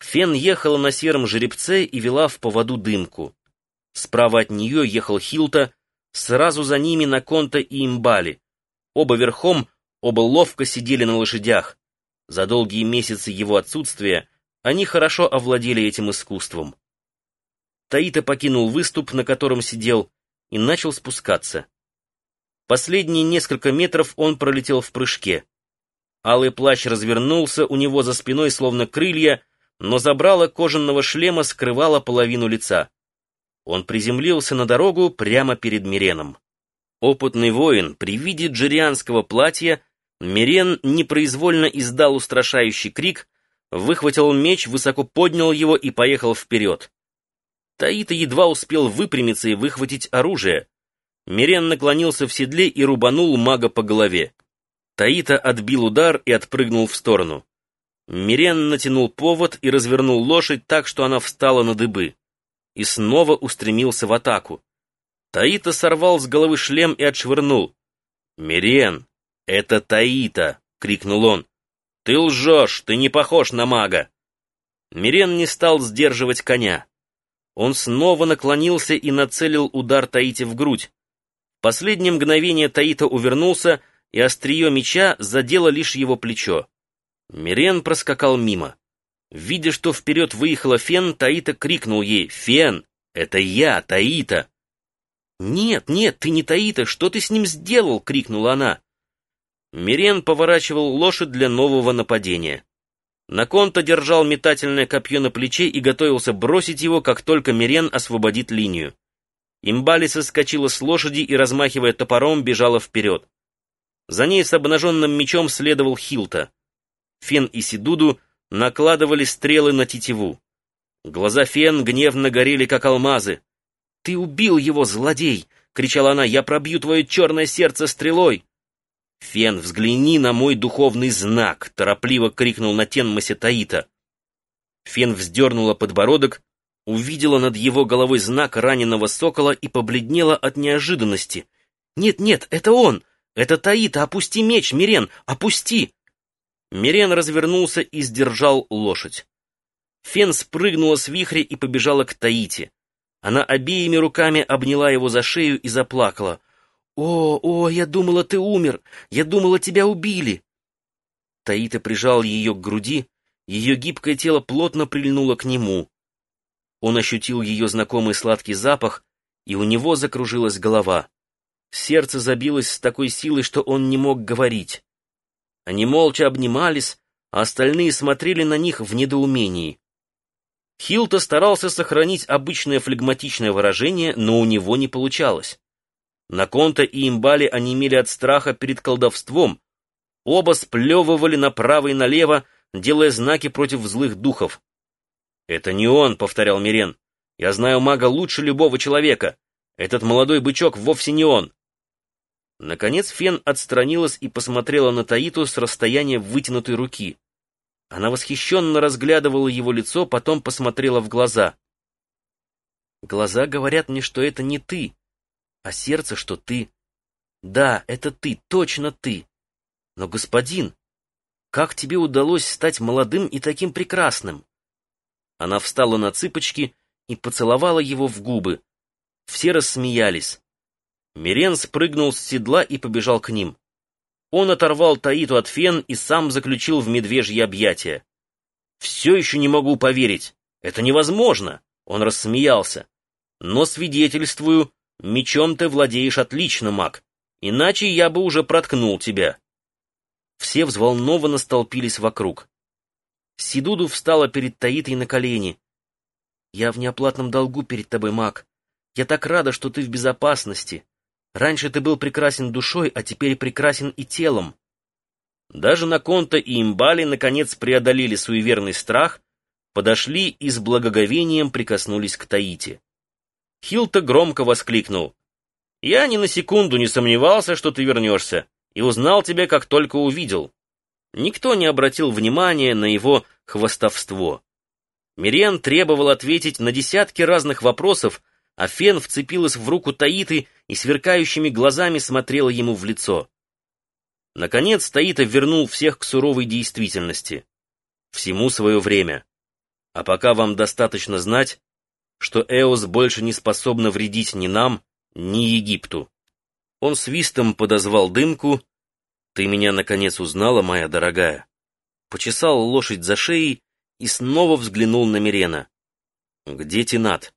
Фен ехала на сером жеребце и вела в поводу дымку. Справа от нее ехал Хилта, сразу за ними Наконта и Имбали. Оба верхом, оба ловко сидели на лошадях. За долгие месяцы его отсутствия они хорошо овладели этим искусством. Таита покинул выступ, на котором сидел, и начал спускаться. Последние несколько метров он пролетел в прыжке. Алый плащ развернулся у него за спиной, словно крылья, но забрало кожаного шлема скрывало половину лица. Он приземлился на дорогу прямо перед Миреном. Опытный воин при виде джерианского платья Мирен непроизвольно издал устрашающий крик, выхватил меч, высоко поднял его и поехал вперед. Таита едва успел выпрямиться и выхватить оружие. Мирен наклонился в седле и рубанул мага по голове. Таита отбил удар и отпрыгнул в сторону. Мирен натянул повод и развернул лошадь так, что она встала на дыбы. И снова устремился в атаку. Таита сорвал с головы шлем и отшвырнул. «Мирен, это Таита!» — крикнул он. «Ты лжешь, ты не похож на мага!» Мирен не стал сдерживать коня. Он снова наклонился и нацелил удар Таите в грудь. В последнее мгновение Таита увернулся, и острие меча задело лишь его плечо. Мирен проскакал мимо. Видя, что вперед выехала Фен, Таита крикнул ей «Фен, это я, Таита!» «Нет, нет, ты не Таита, что ты с ним сделал?» — крикнула она. Мирен поворачивал лошадь для нового нападения. Наконта держал метательное копье на плече и готовился бросить его, как только Мирен освободит линию. Имбали соскочила с лошади и, размахивая топором, бежала вперед. За ней с обнаженным мечом следовал Хилта. Фен и Сидуду накладывали стрелы на тетиву. Глаза Фен гневно горели, как алмазы. «Ты убил его, злодей!» — кричала она. «Я пробью твое черное сердце стрелой!» «Фен, взгляни на мой духовный знак!» — торопливо крикнул на Тенмасе Таита. Фен вздернула подбородок, увидела над его головой знак раненого сокола и побледнела от неожиданности. «Нет-нет, это он! Это Таита! Опусти меч, Мирен! Опусти!» Мирен развернулся и сдержал лошадь. Фен спрыгнула с вихря и побежала к Таите. Она обеими руками обняла его за шею и заплакала. «О, о, я думала, ты умер! Я думала, тебя убили!» Таита прижал ее к груди, ее гибкое тело плотно прильнуло к нему. Он ощутил ее знакомый сладкий запах, и у него закружилась голова. Сердце забилось с такой силой, что он не мог говорить. Они молча обнимались, а остальные смотрели на них в недоумении. Хилта старался сохранить обычное флегматичное выражение, но у него не получалось. Наконта и Имбали онемели от страха перед колдовством. Оба сплевывали направо и налево, делая знаки против злых духов. «Это не он», — повторял Мирен. «Я знаю мага лучше любого человека. Этот молодой бычок вовсе не он». Наконец Фен отстранилась и посмотрела на Таиту с расстояния вытянутой руки. Она восхищенно разглядывала его лицо, потом посмотрела в глаза. «Глаза говорят мне, что это не ты», а сердце, что ты. Да, это ты, точно ты. Но, господин, как тебе удалось стать молодым и таким прекрасным? Она встала на цыпочки и поцеловала его в губы. Все рассмеялись. Мирен спрыгнул с седла и побежал к ним. Он оторвал Таиту от фен и сам заключил в медвежье объятия. «Все еще не могу поверить. Это невозможно!» Он рассмеялся. «Но свидетельствую, Мечом ты владеешь отлично, маг, иначе я бы уже проткнул тебя. Все взволнованно столпились вокруг. Сидуду встала перед Таитой на колени. «Я в неоплатном долгу перед тобой, маг. Я так рада, что ты в безопасности. Раньше ты был прекрасен душой, а теперь прекрасен и телом». Даже Наконта и Имбали наконец преодолели суеверный страх, подошли и с благоговением прикоснулись к Таите. Хилта громко воскликнул. «Я ни на секунду не сомневался, что ты вернешься, и узнал тебя, как только увидел». Никто не обратил внимания на его хвостовство. Мириан требовал ответить на десятки разных вопросов, а Фен вцепилась в руку Таиты и сверкающими глазами смотрела ему в лицо. Наконец Таита вернул всех к суровой действительности. Всему свое время. А пока вам достаточно знать, что Эос больше не способна вредить ни нам, ни Египту. Он свистом подозвал дымку. «Ты меня, наконец, узнала, моя дорогая?» Почесал лошадь за шеей и снова взглянул на Мирена. «Где Тенат?»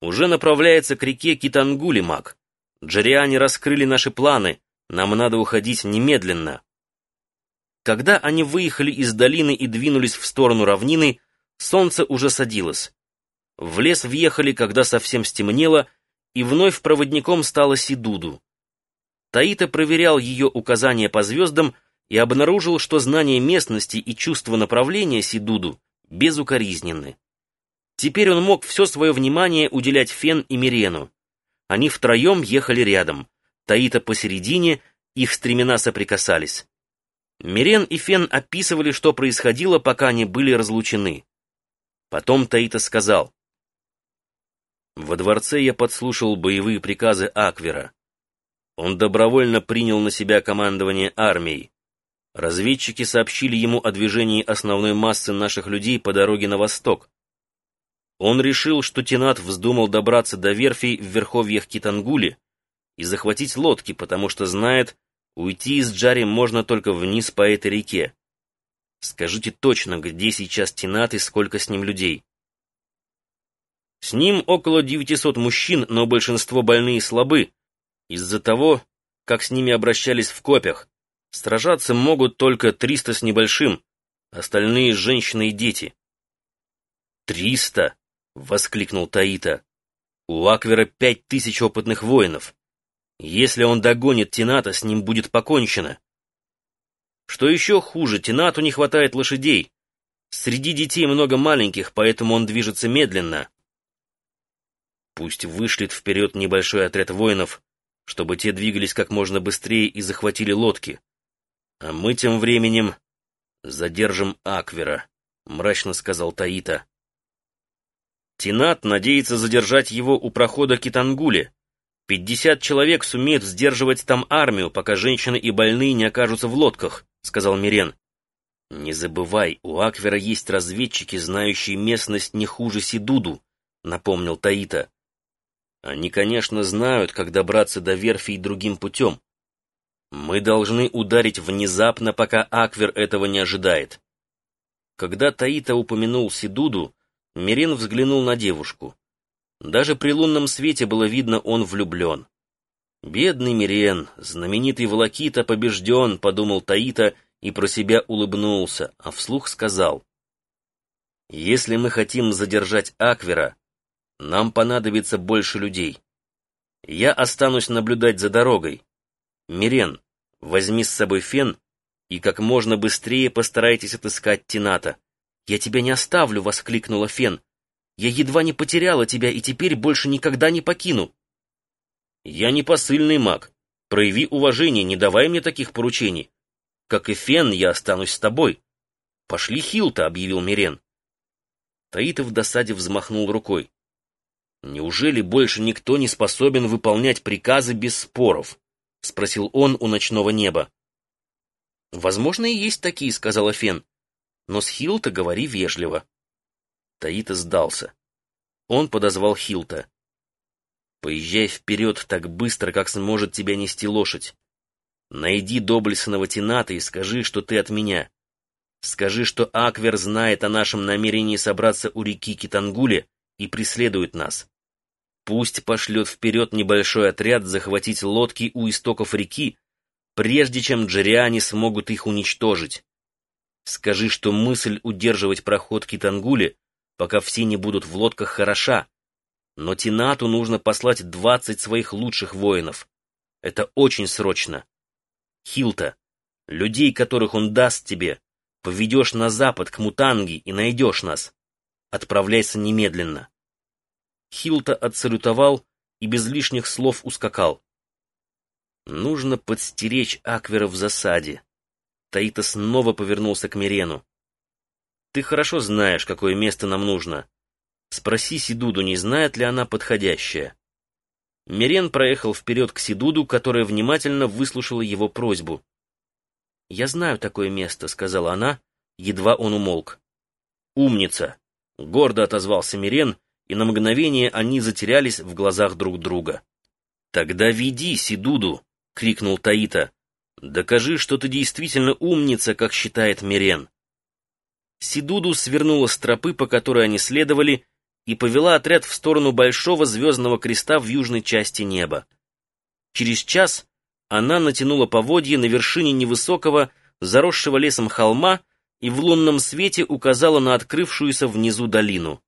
«Уже направляется к реке Китангули, маг. Джариане раскрыли наши планы. Нам надо уходить немедленно». Когда они выехали из долины и двинулись в сторону равнины, солнце уже садилось. В лес въехали, когда совсем стемнело, и вновь проводником стала Сидуду. Таита проверял ее указания по звездам и обнаружил, что знание местности и чувство направления Сидуду безукоризненны. Теперь он мог все свое внимание уделять Фен и Мирену. Они втроем ехали рядом, Таита посередине, их стремена соприкасались. Мирен и Фен описывали, что происходило, пока они были разлучены. Потом Таита сказал, «Во дворце я подслушал боевые приказы Аквера. Он добровольно принял на себя командование армией. Разведчики сообщили ему о движении основной массы наших людей по дороге на восток. Он решил, что Тенат вздумал добраться до верфей в верховьях Китангули и захватить лодки, потому что знает, уйти из Джари можно только вниз по этой реке. Скажите точно, где сейчас Тенат и сколько с ним людей. С ним около 900 мужчин, но большинство больные и слабы, из-за того, как с ними обращались в копях. Сражаться могут только триста с небольшим, остальные — женщины и дети. «Триста!» — воскликнул Таита. «У Аквера пять тысяч опытных воинов. Если он догонит Тината, с ним будет покончено. Что еще хуже, Тинату не хватает лошадей. Среди детей много маленьких, поэтому он движется медленно. Пусть вышлет вперед небольшой отряд воинов, чтобы те двигались как можно быстрее и захватили лодки. А мы тем временем задержим Аквера, мрачно сказал Таита. Тинат надеется задержать его у прохода Китангуле. Пятьдесят человек сумеют сдерживать там армию, пока женщины и больные не окажутся в лодках, сказал Мирен. Не забывай, у Аквера есть разведчики, знающие местность не хуже Сидуду, напомнил Таита. Они, конечно, знают, как добраться до верфи другим путем. Мы должны ударить внезапно, пока Аквер этого не ожидает. Когда Таита упомянул Сидуду, Мирен взглянул на девушку. Даже при лунном свете было видно, он влюблен. «Бедный Мирен, знаменитый Волокита побежден», — подумал Таита и про себя улыбнулся, а вслух сказал. «Если мы хотим задержать Аквера, нам понадобится больше людей. Я останусь наблюдать за дорогой. Мирен, возьми с собой фен и как можно быстрее постарайтесь отыскать Тината. Я тебя не оставлю, воскликнула Фен. Я едва не потеряла тебя и теперь больше никогда не покину. Я не посыльный маг. Прояви уважение, не давай мне таких поручений. Как и Фен, я останусь с тобой. Пошли Хилта, объявил Мирен. Таитов в досаде взмахнул рукой. «Неужели больше никто не способен выполнять приказы без споров?» — спросил он у ночного неба. «Возможно, и есть такие», — сказала Фен. «Но с Хилта говори вежливо». Таита сдался. Он подозвал Хилта. «Поезжай вперед так быстро, как сможет тебя нести лошадь. Найди доблестного Тената и скажи, что ты от меня. Скажи, что Аквер знает о нашем намерении собраться у реки Китангуле и преследует нас. Пусть пошлет вперед небольшой отряд захватить лодки у истоков реки, прежде чем джериане смогут их уничтожить. Скажи, что мысль удерживать проход Китангуле, пока все не будут в лодках, хороша, но Тинату нужно послать двадцать своих лучших воинов. Это очень срочно. Хилта, людей, которых он даст тебе, поведешь на запад к Мутанги и найдешь нас. Отправляйся немедленно. Хилта отсалютовал и без лишних слов ускакал. Нужно подстеречь Аквера в засаде. Таита снова повернулся к Мирену. Ты хорошо знаешь, какое место нам нужно. Спроси Сидуду, не знает ли она подходящее. Мирен проехал вперед к Сидуду, которая внимательно выслушала его просьбу. «Я знаю такое место», — сказала она, едва он умолк. «Умница! гордо отозвался Мирен, и на мгновение они затерялись в глазах друг друга. «Тогда веди, Сидуду!» — крикнул Таита. «Докажи, что ты действительно умница, как считает Мирен». Сидуду свернула с тропы, по которой они следовали, и повела отряд в сторону большого звездного креста в южной части неба. Через час она натянула поводье на вершине невысокого, заросшего лесом холма и в лунном свете указала на открывшуюся внизу долину.